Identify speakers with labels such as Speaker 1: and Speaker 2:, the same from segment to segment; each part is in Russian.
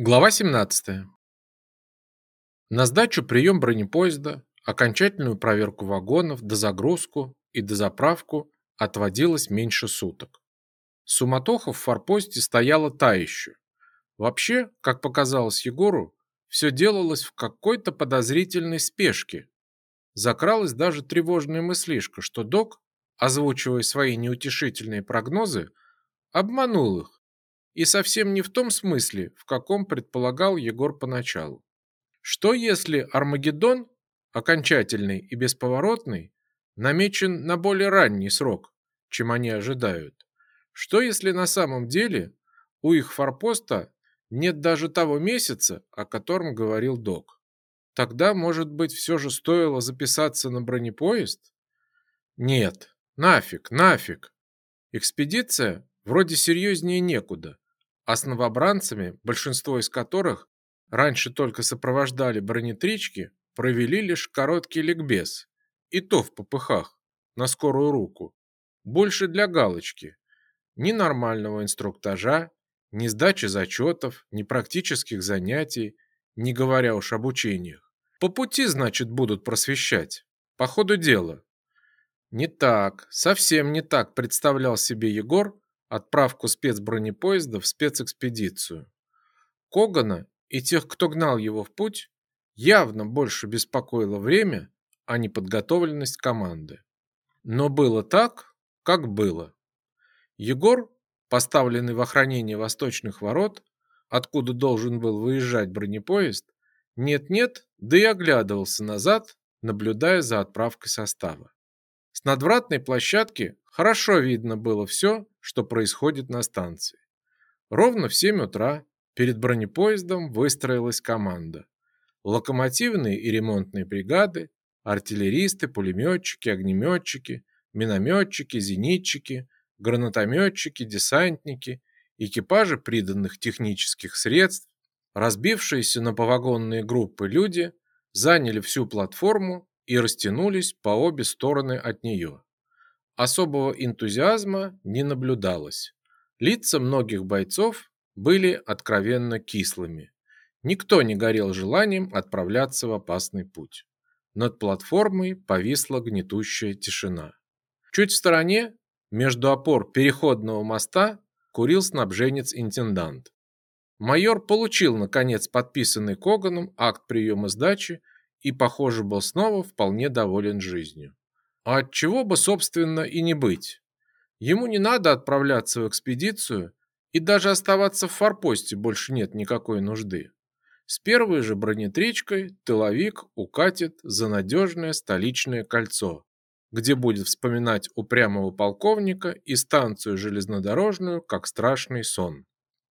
Speaker 1: Глава 17. На сдачу прием бронепоезда, окончательную проверку вагонов, дозагрузку и дозаправку отводилось меньше суток. Суматоха в форпосте стояла та еще. Вообще, как показалось Егору, все делалось в какой-то подозрительной спешке. Закралась даже тревожная мыслишка, что док, озвучивая свои неутешительные прогнозы, обманул их и совсем не в том смысле, в каком предполагал Егор поначалу. Что если Армагеддон, окончательный и бесповоротный, намечен на более ранний срок, чем они ожидают? Что если на самом деле у их форпоста нет даже того месяца, о котором говорил док? Тогда, может быть, все же стоило записаться на бронепоезд? Нет, нафиг, нафиг. Экспедиция вроде серьезнее некуда а с новобранцами, большинство из которых раньше только сопровождали бронетрички, провели лишь короткий ликбез, и то в попыхах, на скорую руку, больше для галочки. Ни нормального инструктажа, ни сдачи зачетов, ни практических занятий, не говоря уж об учениях. По пути, значит, будут просвещать. По ходу дела. Не так, совсем не так представлял себе Егор отправку спецбронепоезда в спецэкспедицию. Когана и тех, кто гнал его в путь, явно больше беспокоило время, а не подготовленность команды. Но было так, как было. Егор, поставленный в охранение восточных ворот, откуда должен был выезжать бронепоезд, нет-нет, да и оглядывался назад, наблюдая за отправкой состава. С надвратной площадки хорошо видно было все, что происходит на станции. Ровно в 7 утра перед бронепоездом выстроилась команда. Локомотивные и ремонтные бригады, артиллеристы, пулеметчики, огнеметчики, минометчики, зенитчики, гранатометчики, десантники, экипажи приданных технических средств, разбившиеся на повагонные группы люди заняли всю платформу и растянулись по обе стороны от нее. Особого энтузиазма не наблюдалось. Лица многих бойцов были откровенно кислыми. Никто не горел желанием отправляться в опасный путь. Над платформой повисла гнетущая тишина. Чуть в стороне, между опор переходного моста, курил снабженец-интендант. Майор получил, наконец, подписанный Коганом акт приема сдачи и, похоже, был снова вполне доволен жизнью. А от чего бы, собственно, и не быть. Ему не надо отправляться в экспедицию, и даже оставаться в форпосте больше нет никакой нужды. С первой же бронетричкой тыловик укатит за надежное столичное кольцо, где будет вспоминать упрямого полковника и станцию железнодорожную, как страшный сон.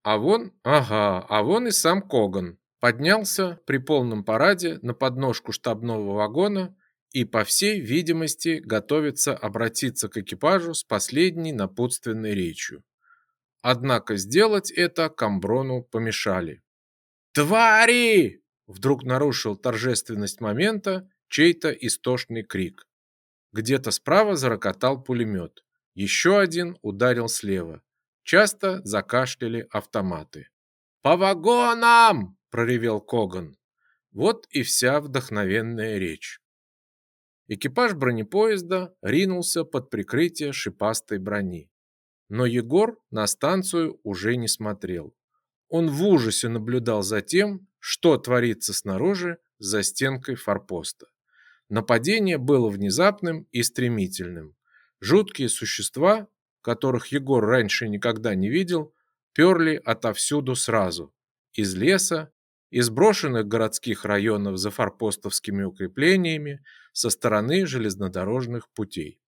Speaker 1: А вон, ага, а вон и сам Коган поднялся при полном параде на подножку штабного вагона и, по всей видимости, готовится обратиться к экипажу с последней напутственной речью. Однако сделать это Камброну помешали. «Твари!» – вдруг нарушил торжественность момента чей-то истошный крик. Где-то справа зарокотал пулемет. Еще один ударил слева. Часто закашляли автоматы. «По вагонам!» – проревел Коган. Вот и вся вдохновенная речь. Экипаж бронепоезда ринулся под прикрытие шипастой брони. Но Егор на станцию уже не смотрел. Он в ужасе наблюдал за тем, что творится снаружи за стенкой форпоста. Нападение было внезапным и стремительным. Жуткие существа, которых Егор раньше никогда не видел, перли отовсюду сразу. Из леса, из брошенных городских районов за форпостовскими укреплениями, со стороны железнодорожных путей.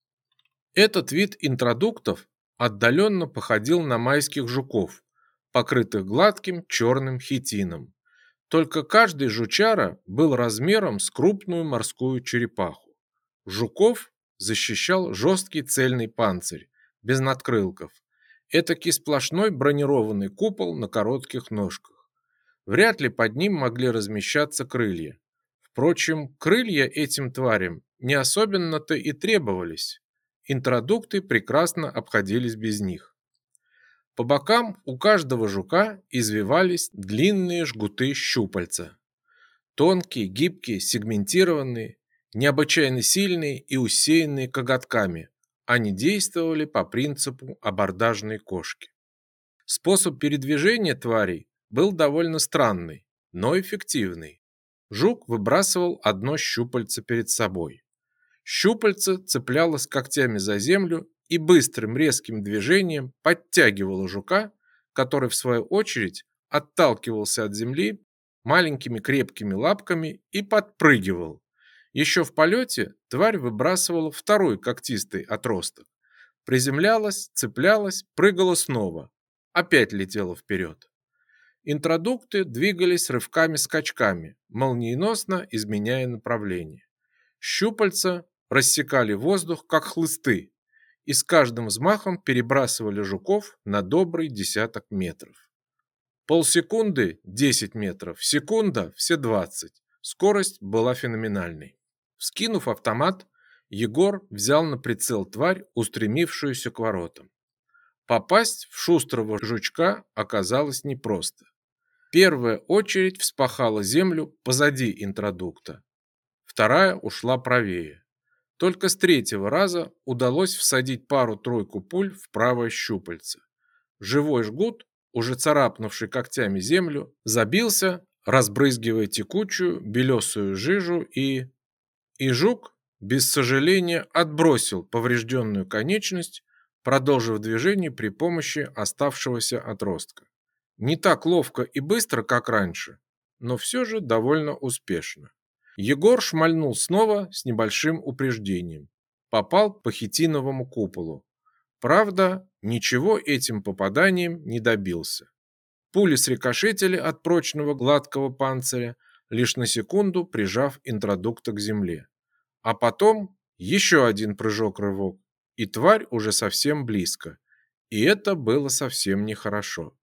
Speaker 1: Этот вид интродуктов отдаленно походил на майских жуков, покрытых гладким черным хитином. Только каждый жучара был размером с крупную морскую черепаху. Жуков защищал жесткий цельный панцирь, без надкрылков, этакий сплошной бронированный купол на коротких ножках. Вряд ли под ним могли размещаться крылья. Впрочем, крылья этим тварям не особенно-то и требовались. Интродукты прекрасно обходились без них. По бокам у каждого жука извивались длинные жгуты щупальца. Тонкие, гибкие, сегментированные, необычайно сильные и усеянные коготками. Они действовали по принципу абордажной кошки. Способ передвижения тварей был довольно странный, но эффективный. Жук выбрасывал одно щупальце перед собой. Щупальце цеплялось когтями за землю и быстрым резким движением подтягивало жука, который в свою очередь отталкивался от земли маленькими крепкими лапками и подпрыгивал. Еще в полете тварь выбрасывала второй когтистый отросток. Приземлялась, цеплялась, прыгала снова. Опять летела вперед. Интродукты двигались рывками-скачками, молниеносно изменяя направление. Щупальца рассекали воздух, как хлысты, и с каждым взмахом перебрасывали жуков на добрый десяток метров. Полсекунды – 10 метров, секунда – все 20. Скорость была феноменальной. Скинув автомат, Егор взял на прицел тварь, устремившуюся к воротам. Попасть в шустрого жучка оказалось непросто. Первая очередь вспахала землю позади интродукта. Вторая ушла правее. Только с третьего раза удалось всадить пару-тройку пуль в правое щупальце. Живой жгут, уже царапнувший когтями землю, забился, разбрызгивая текучую белесую жижу и... И жук, без сожаления, отбросил поврежденную конечность, продолжив движение при помощи оставшегося отростка. Не так ловко и быстро, как раньше, но все же довольно успешно. Егор шмальнул снова с небольшим упреждением. Попал по хитиновому куполу. Правда, ничего этим попаданием не добился. Пули срикошетили от прочного гладкого панциря, лишь на секунду прижав интродукта к земле. А потом еще один прыжок-рывок, и тварь уже совсем близко. И это было совсем нехорошо.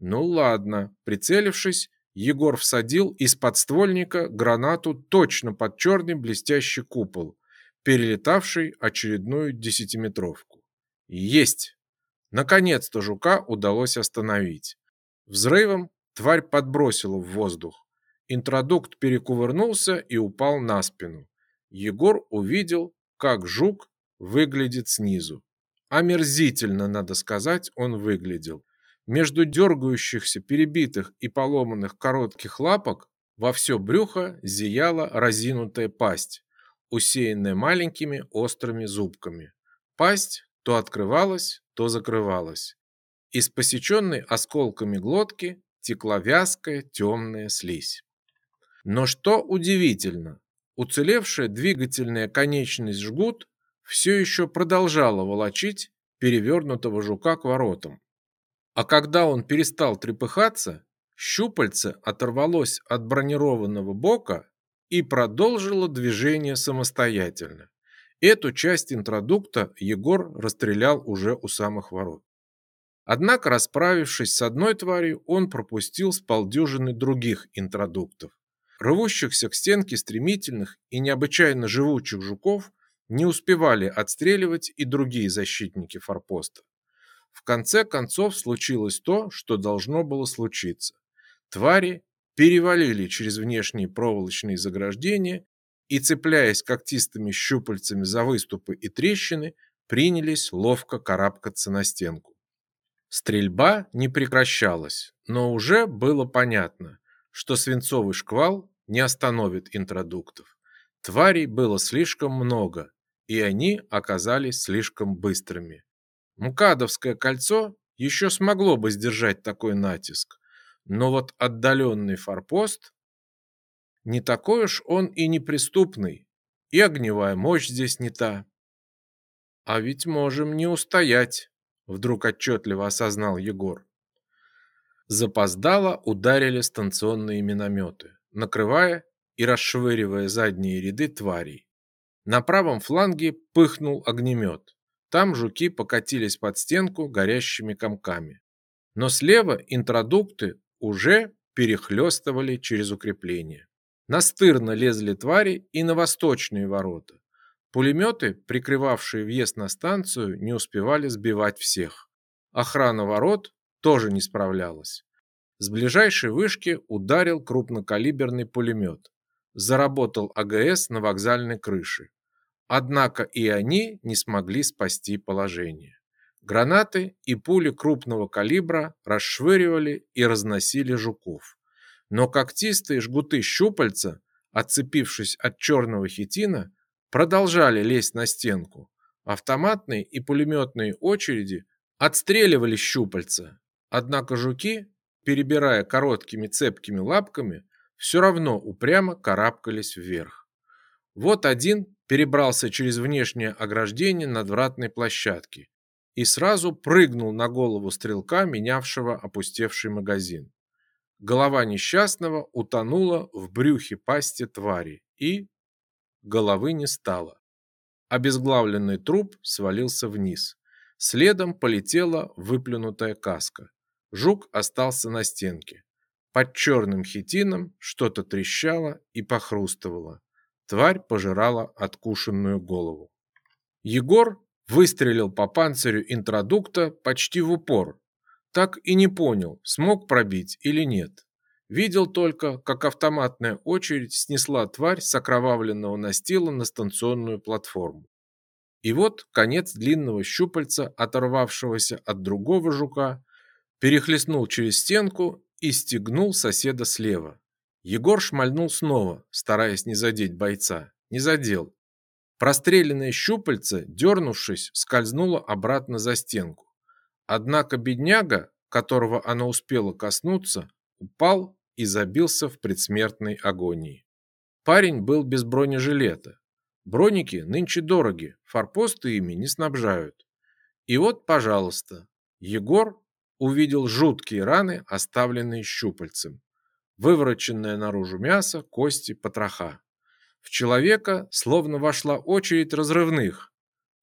Speaker 1: Ну ладно, прицелившись, Егор всадил из подствольника гранату точно под черный блестящий купол, перелетавший очередную десятиметровку. Есть! Наконец-то жука удалось остановить. Взрывом тварь подбросила в воздух. Интродукт перекувырнулся и упал на спину. Егор увидел, как жук выглядит снизу. Омерзительно, надо сказать, он выглядел. Между дергающихся, перебитых и поломанных коротких лапок во все брюхо зияла разинутая пасть, усеянная маленькими острыми зубками. Пасть то открывалась, то закрывалась. Из посеченной осколками глотки текла вязкая темная слизь. Но что удивительно, уцелевшая двигательная конечность жгут все еще продолжала волочить перевернутого жука к воротам. А когда он перестал трепыхаться, щупальце оторвалось от бронированного бока и продолжило движение самостоятельно. Эту часть интродукта Егор расстрелял уже у самых ворот. Однако, расправившись с одной тварью, он пропустил с полдюжины других интродуктов. Рвущихся к стенке стремительных и необычайно живучих жуков не успевали отстреливать и другие защитники форпоста. В конце концов случилось то, что должно было случиться. Твари перевалили через внешние проволочные заграждения и, цепляясь когтистыми щупальцами за выступы и трещины, принялись ловко карабкаться на стенку. Стрельба не прекращалась, но уже было понятно, что свинцовый шквал не остановит интродуктов. Тварей было слишком много, и они оказались слишком быстрыми. МКАДовское кольцо еще смогло бы сдержать такой натиск, но вот отдаленный форпост не такой уж он и неприступный, и огневая мощь здесь не та. А ведь можем не устоять, вдруг отчетливо осознал Егор. Запоздало ударили станционные минометы, накрывая и расшвыривая задние ряды тварей. На правом фланге пыхнул огнемет. Там жуки покатились под стенку горящими комками. Но слева интродукты уже перехлестывали через укрепление. Настырно лезли твари и на восточные ворота. Пулеметы, прикрывавшие въезд на станцию, не успевали сбивать всех. Охрана ворот тоже не справлялась. С ближайшей вышки ударил крупнокалиберный пулемет. Заработал АГС на вокзальной крыше. Однако и они не смогли спасти положение. Гранаты и пули крупного калибра расшвыривали и разносили жуков. Но когтистые жгуты щупальца, отцепившись от черного хитина, продолжали лезть на стенку. Автоматные и пулеметные очереди отстреливали щупальца. Однако жуки, перебирая короткими цепкими лапками, все равно упрямо карабкались вверх. Вот один перебрался через внешнее ограждение надвратной площадки и сразу прыгнул на голову стрелка, менявшего опустевший магазин. Голова несчастного утонула в брюхе пасти твари, и головы не стало. Обезглавленный труп свалился вниз. Следом полетела выплюнутая каска. Жук остался на стенке. Под черным хитином что-то трещало и похрустывало. Тварь пожирала откушенную голову. Егор выстрелил по панцирю интродукта почти в упор. Так и не понял, смог пробить или нет. Видел только, как автоматная очередь снесла тварь с окровавленного настила на станционную платформу. И вот конец длинного щупальца, оторвавшегося от другого жука, перехлестнул через стенку и стегнул соседа слева. Егор шмальнул снова, стараясь не задеть бойца. Не задел. Простреленное щупальце, дернувшись, скользнуло обратно за стенку. Однако бедняга, которого оно успело коснуться, упал и забился в предсмертной агонии. Парень был без бронежилета. Броники нынче дороги, форпосты ими не снабжают. И вот, пожалуйста, Егор увидел жуткие раны, оставленные щупальцем. Вывороченное наружу мясо, кости, потроха. В человека словно вошла очередь разрывных,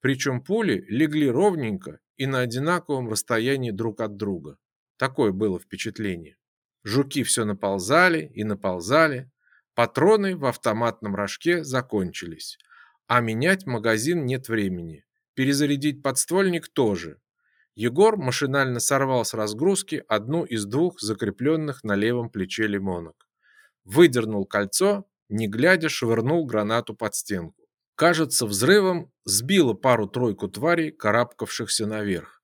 Speaker 1: причем пули легли ровненько и на одинаковом расстоянии друг от друга. Такое было впечатление. Жуки все наползали и наползали. Патроны в автоматном рожке закончились. А менять магазин нет времени. Перезарядить подствольник тоже. Егор машинально сорвал с разгрузки одну из двух закрепленных на левом плече лимонок. Выдернул кольцо, не глядя швырнул гранату под стенку. Кажется, взрывом сбило пару-тройку тварей, карабкавшихся наверх.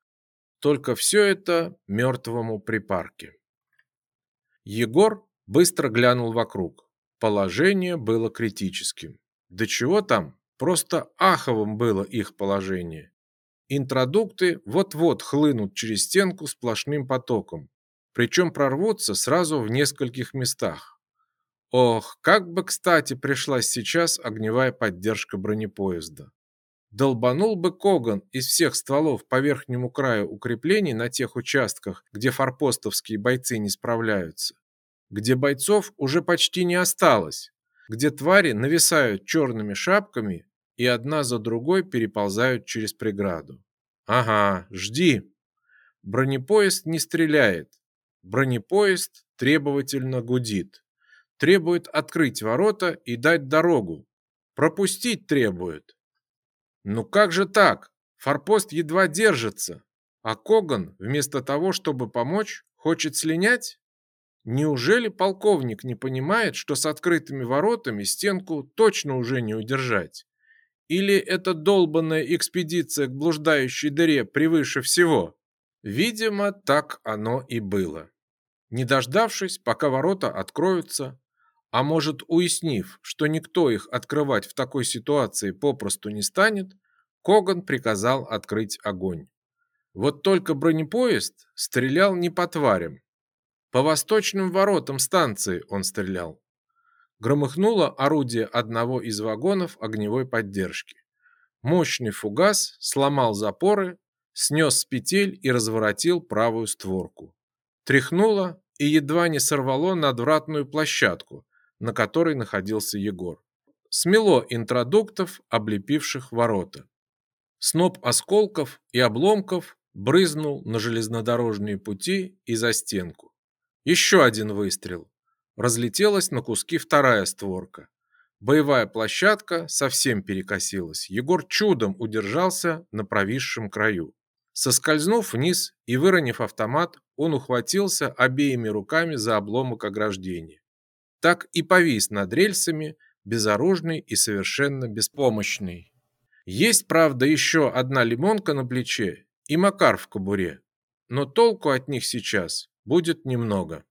Speaker 1: Только все это мертвому припарке. Егор быстро глянул вокруг. Положение было критическим. Да чего там, Просто аховым было их положение. Интродукты вот-вот хлынут через стенку сплошным потоком, причем прорвутся сразу в нескольких местах. Ох, как бы кстати пришлась сейчас огневая поддержка бронепоезда. Долбанул бы Коган из всех стволов по верхнему краю укреплений на тех участках, где форпостовские бойцы не справляются, где бойцов уже почти не осталось, где твари нависают черными шапками и одна за другой переползают через преграду. Ага, жди. Бронепоезд не стреляет. Бронепоезд требовательно гудит. Требует открыть ворота и дать дорогу. Пропустить требует. Ну как же так? Форпост едва держится, а Коган вместо того, чтобы помочь, хочет слинять? Неужели полковник не понимает, что с открытыми воротами стенку точно уже не удержать? Или эта долбанная экспедиция к блуждающей дыре превыше всего? Видимо, так оно и было. Не дождавшись, пока ворота откроются, а может, уяснив, что никто их открывать в такой ситуации попросту не станет, Коган приказал открыть огонь. Вот только бронепоезд стрелял не по тварям, по восточным воротам станции он стрелял. Громыхнуло орудие одного из вагонов огневой поддержки. Мощный фугас сломал запоры, снес с петель и разворотил правую створку. Тряхнуло и едва не сорвало надвратную площадку, на которой находился Егор. Смело интродуктов, облепивших ворота. Сноп осколков и обломков брызнул на железнодорожные пути и за стенку. Еще один выстрел. Разлетелась на куски вторая створка. Боевая площадка совсем перекосилась. Егор чудом удержался на провисшем краю. Соскользнув вниз и выронив автомат, он ухватился обеими руками за обломок ограждения. Так и повис над рельсами, безоружный и совершенно беспомощный. Есть, правда, еще одна лимонка на плече и Макар в кобуре, но толку от них сейчас будет немного.